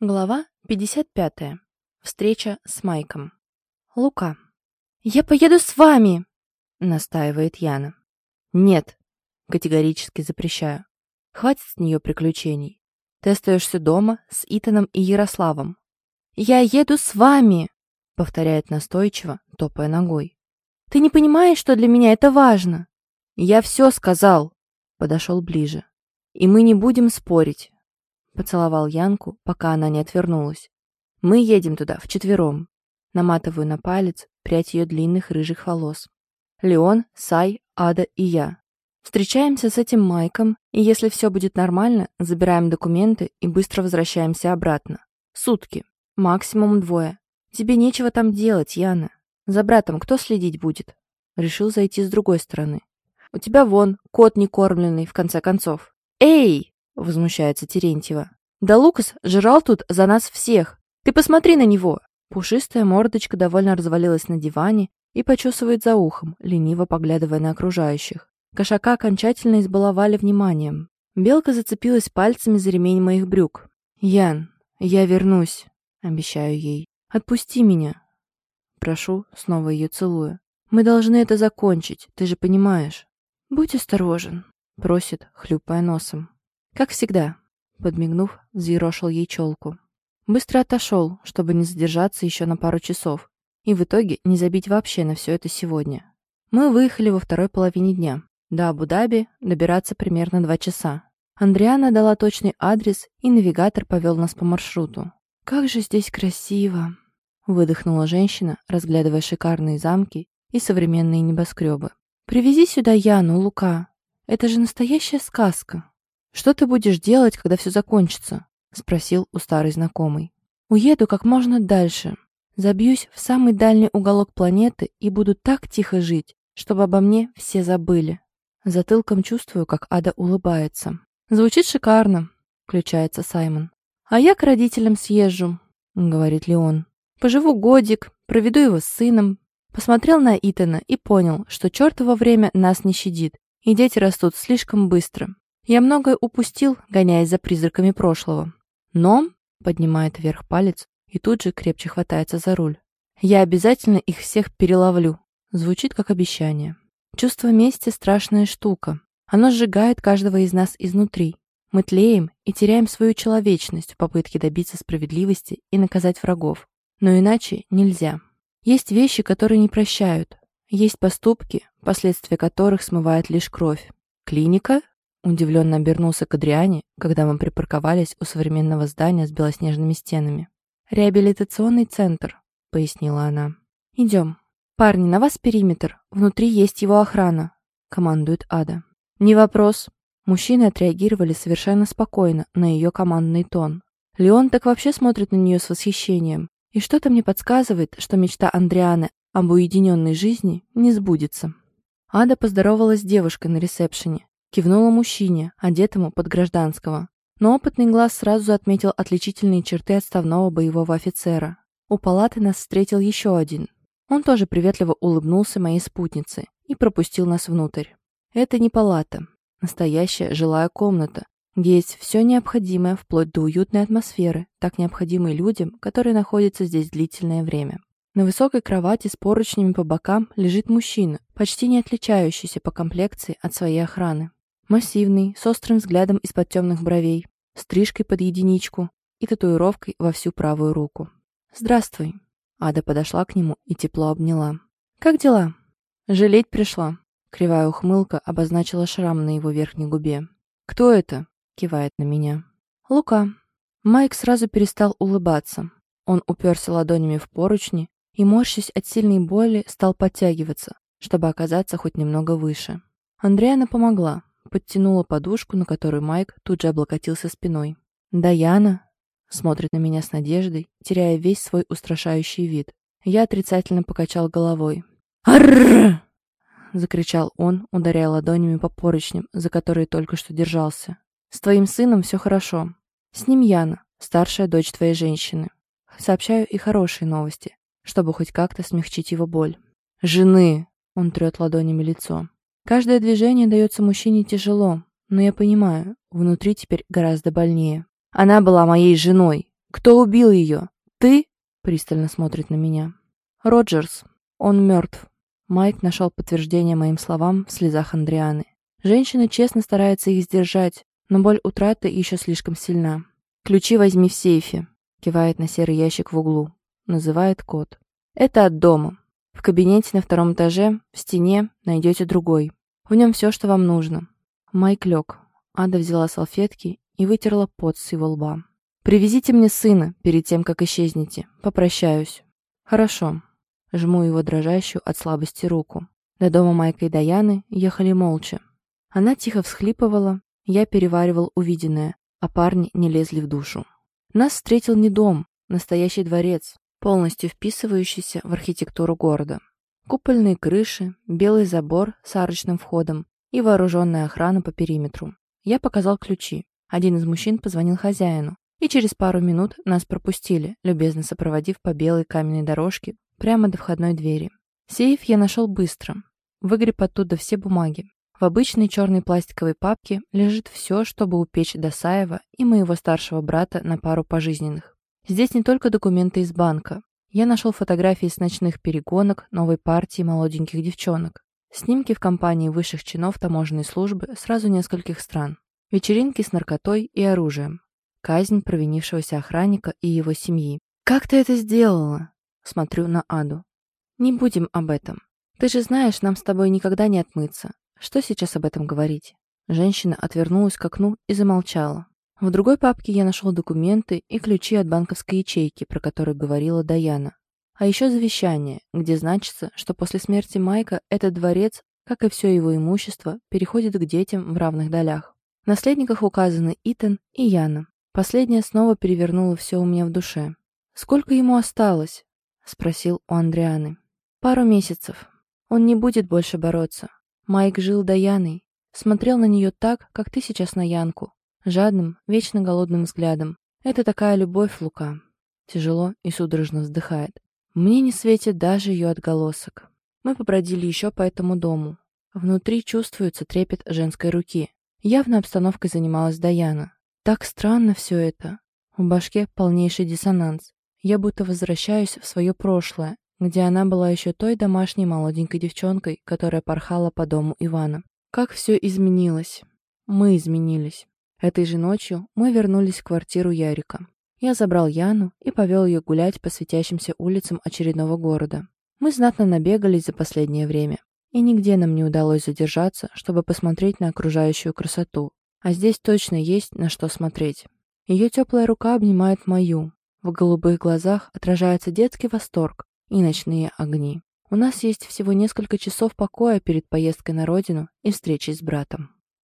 Глава 55. Встреча с Майком. Лука. «Я поеду с вами!» — настаивает Яна. «Нет!» — категорически запрещаю. «Хватит с нее приключений. Ты остаешься дома с Итаном и Ярославом». «Я еду с вами!» — повторяет настойчиво, топая ногой. «Ты не понимаешь, что для меня это важно?» «Я все сказал!» — подошел ближе. «И мы не будем спорить. Поцеловал Янку, пока она не отвернулась. «Мы едем туда, вчетвером». Наматываю на палец прядь ее длинных рыжих волос. Леон, Сай, Ада и я. Встречаемся с этим Майком, и если все будет нормально, забираем документы и быстро возвращаемся обратно. Сутки. Максимум двое. Тебе нечего там делать, Яна. За братом кто следить будет? Решил зайти с другой стороны. У тебя вон, кот некормленный, в конце концов. Эй! Возмущается Терентьева. «Да Лукас жрал тут за нас всех. Ты посмотри на него!» Пушистая мордочка довольно развалилась на диване и почесывает за ухом, лениво поглядывая на окружающих. Кошака окончательно избаловали вниманием. Белка зацепилась пальцами за ремень моих брюк. «Ян, я вернусь», — обещаю ей. «Отпусти меня». Прошу, снова ее целую. «Мы должны это закончить, ты же понимаешь». «Будь осторожен», — просит, хлюпая носом. Как всегда, подмигнув, взъерошил ей челку. Быстро отошел, чтобы не задержаться еще на пару часов, и в итоге не забить вообще на все это сегодня. Мы выехали во второй половине дня. До Абу-Даби добираться примерно два часа. Андриана дала точный адрес, и навигатор повел нас по маршруту. «Как же здесь красиво!» — выдохнула женщина, разглядывая шикарные замки и современные небоскребы. «Привези сюда Яну, Лука. Это же настоящая сказка!» «Что ты будешь делать, когда все закончится?» — спросил у старой знакомой. «Уеду как можно дальше. Забьюсь в самый дальний уголок планеты и буду так тихо жить, чтобы обо мне все забыли». Затылком чувствую, как Ада улыбается. «Звучит шикарно», — включается Саймон. «А я к родителям съезжу», — говорит Леон. «Поживу годик, проведу его с сыном». Посмотрел на Итана и понял, что чертово время нас не щадит, и дети растут слишком быстро. Я многое упустил, гоняясь за призраками прошлого. Но, поднимает вверх палец и тут же крепче хватается за руль. Я обязательно их всех переловлю. Звучит как обещание. Чувство мести — страшная штука. Оно сжигает каждого из нас изнутри. Мы тлеем и теряем свою человечность в попытке добиться справедливости и наказать врагов. Но иначе нельзя. Есть вещи, которые не прощают. Есть поступки, последствия которых смывает лишь кровь. Клиника Удивленно обернулся к Адриане, когда мы припарковались у современного здания с белоснежными стенами. «Реабилитационный центр», — пояснила она. «Идем. Парни, на вас периметр. Внутри есть его охрана», — командует Ада. «Не вопрос». Мужчины отреагировали совершенно спокойно на ее командный тон. Леон так вообще смотрит на нее с восхищением. И что-то мне подсказывает, что мечта Андрианы об уединенной жизни не сбудется. Ада поздоровалась с девушкой на ресепшене, Кивнула мужчине, одетому под гражданского. Но опытный глаз сразу отметил отличительные черты отставного боевого офицера. У палаты нас встретил еще один. Он тоже приветливо улыбнулся моей спутнице и пропустил нас внутрь. Это не палата. Настоящая жилая комната, где есть все необходимое вплоть до уютной атмосферы, так необходимой людям, которые находятся здесь длительное время. На высокой кровати с поручнями по бокам лежит мужчина, почти не отличающийся по комплекции от своей охраны. Массивный, с острым взглядом из-под темных бровей, стрижкой под единичку и татуировкой во всю правую руку. «Здравствуй». Ада подошла к нему и тепло обняла. «Как дела?» «Жалеть пришла». Кривая ухмылка обозначила шрам на его верхней губе. «Кто это?» — кивает на меня. «Лука». Майк сразу перестал улыбаться. Он уперся ладонями в поручни и, морщась от сильной боли, стал подтягиваться, чтобы оказаться хоть немного выше. Андреана помогла, подтянула подушку, на которую Майк тут же облокотился спиной. «Даяна?» Смотрит на меня с надеждой, теряя весь свой устрашающий вид. Я отрицательно покачал головой. «Аррррр!» — закричал он, ударяя ладонями по поручням, за которые только что держался. «С твоим сыном все хорошо. С ним Яна, старшая дочь твоей женщины. Сообщаю и хорошие новости, чтобы хоть как-то смягчить его боль. Жены!» — он трет ладонями лицо. Каждое движение дается мужчине тяжело, но я понимаю, внутри теперь гораздо больнее. Она была моей женой, Кто убил ее? Ты?» Пристально смотрит на меня. «Роджерс. Он мертв». Майк нашел подтверждение моим словам в слезах Андрианы. Женщина честно старается их сдержать, но боль утраты еще слишком сильна. «Ключи возьми в сейфе», — кивает на серый ящик в углу. Называет код. «Это от дома. В кабинете на втором этаже, в стене, найдете другой. В нем все, что вам нужно». Майк лег. Ада взяла салфетки и вытерла пот с его лба. «Привезите мне сына перед тем, как исчезнете. Попрощаюсь». «Хорошо». Жму его дрожащую от слабости руку. До дома Майка и Даяны ехали молча. Она тихо всхлипывала, я переваривал увиденное, а парни не лезли в душу. Нас встретил не дом, настоящий дворец, полностью вписывающийся в архитектуру города. Купольные крыши, белый забор с арочным входом и вооруженная охрана по периметру. Я показал ключи. Один из мужчин позвонил хозяину, и через пару минут нас пропустили, любезно сопроводив по белой каменной дорожке прямо до входной двери. Сейф я нашел быстро. Выгреб оттуда все бумаги. В обычной черной пластиковой папке лежит все, чтобы упечь Досаева и моего старшего брата на пару пожизненных. Здесь не только документы из банка. Я нашел фотографии с ночных перегонок новой партии молоденьких девчонок. Снимки в компании высших чинов таможенной службы сразу нескольких стран. Вечеринки с наркотой и оружием. Казнь провинившегося охранника и его семьи. «Как ты это сделала?» Смотрю на Аду. «Не будем об этом. Ты же знаешь, нам с тобой никогда не отмыться. Что сейчас об этом говорить?» Женщина отвернулась к окну и замолчала. В другой папке я нашел документы и ключи от банковской ячейки, про которую говорила Даяна. А еще завещание, где значится, что после смерти Майка этот дворец, как и все его имущество, переходит к детям в равных долях. В наследниках указаны Итан и Яна. Последняя снова перевернула все у меня в душе. «Сколько ему осталось?» — спросил у Андрианы. «Пару месяцев. Он не будет больше бороться. Майк жил Даяной, смотрел на нее так, как ты сейчас на Янку, жадным, вечно голодным взглядом. Это такая любовь, Лука». Тяжело и судорожно вздыхает. Мне не светит даже ее отголосок. Мы побродили еще по этому дому. Внутри чувствуется трепет женской руки. Явно обстановкой занималась Даяна. Так странно все это. В башке полнейший диссонанс. Я будто возвращаюсь в свое прошлое, где она была еще той домашней молоденькой девчонкой, которая порхала по дому Ивана. Как все изменилось. Мы изменились. Этой же ночью мы вернулись в квартиру Ярика. Я забрал Яну и повел ее гулять по светящимся улицам очередного города. Мы знатно набегались за последнее время, и нигде нам не удалось задержаться, чтобы посмотреть на окружающую красоту. А здесь точно есть на что смотреть. Ее теплая рука обнимает мою. В голубых глазах отражается детский восторг и ночные огни. У нас есть всего несколько часов покоя перед поездкой на родину и встречей с братом.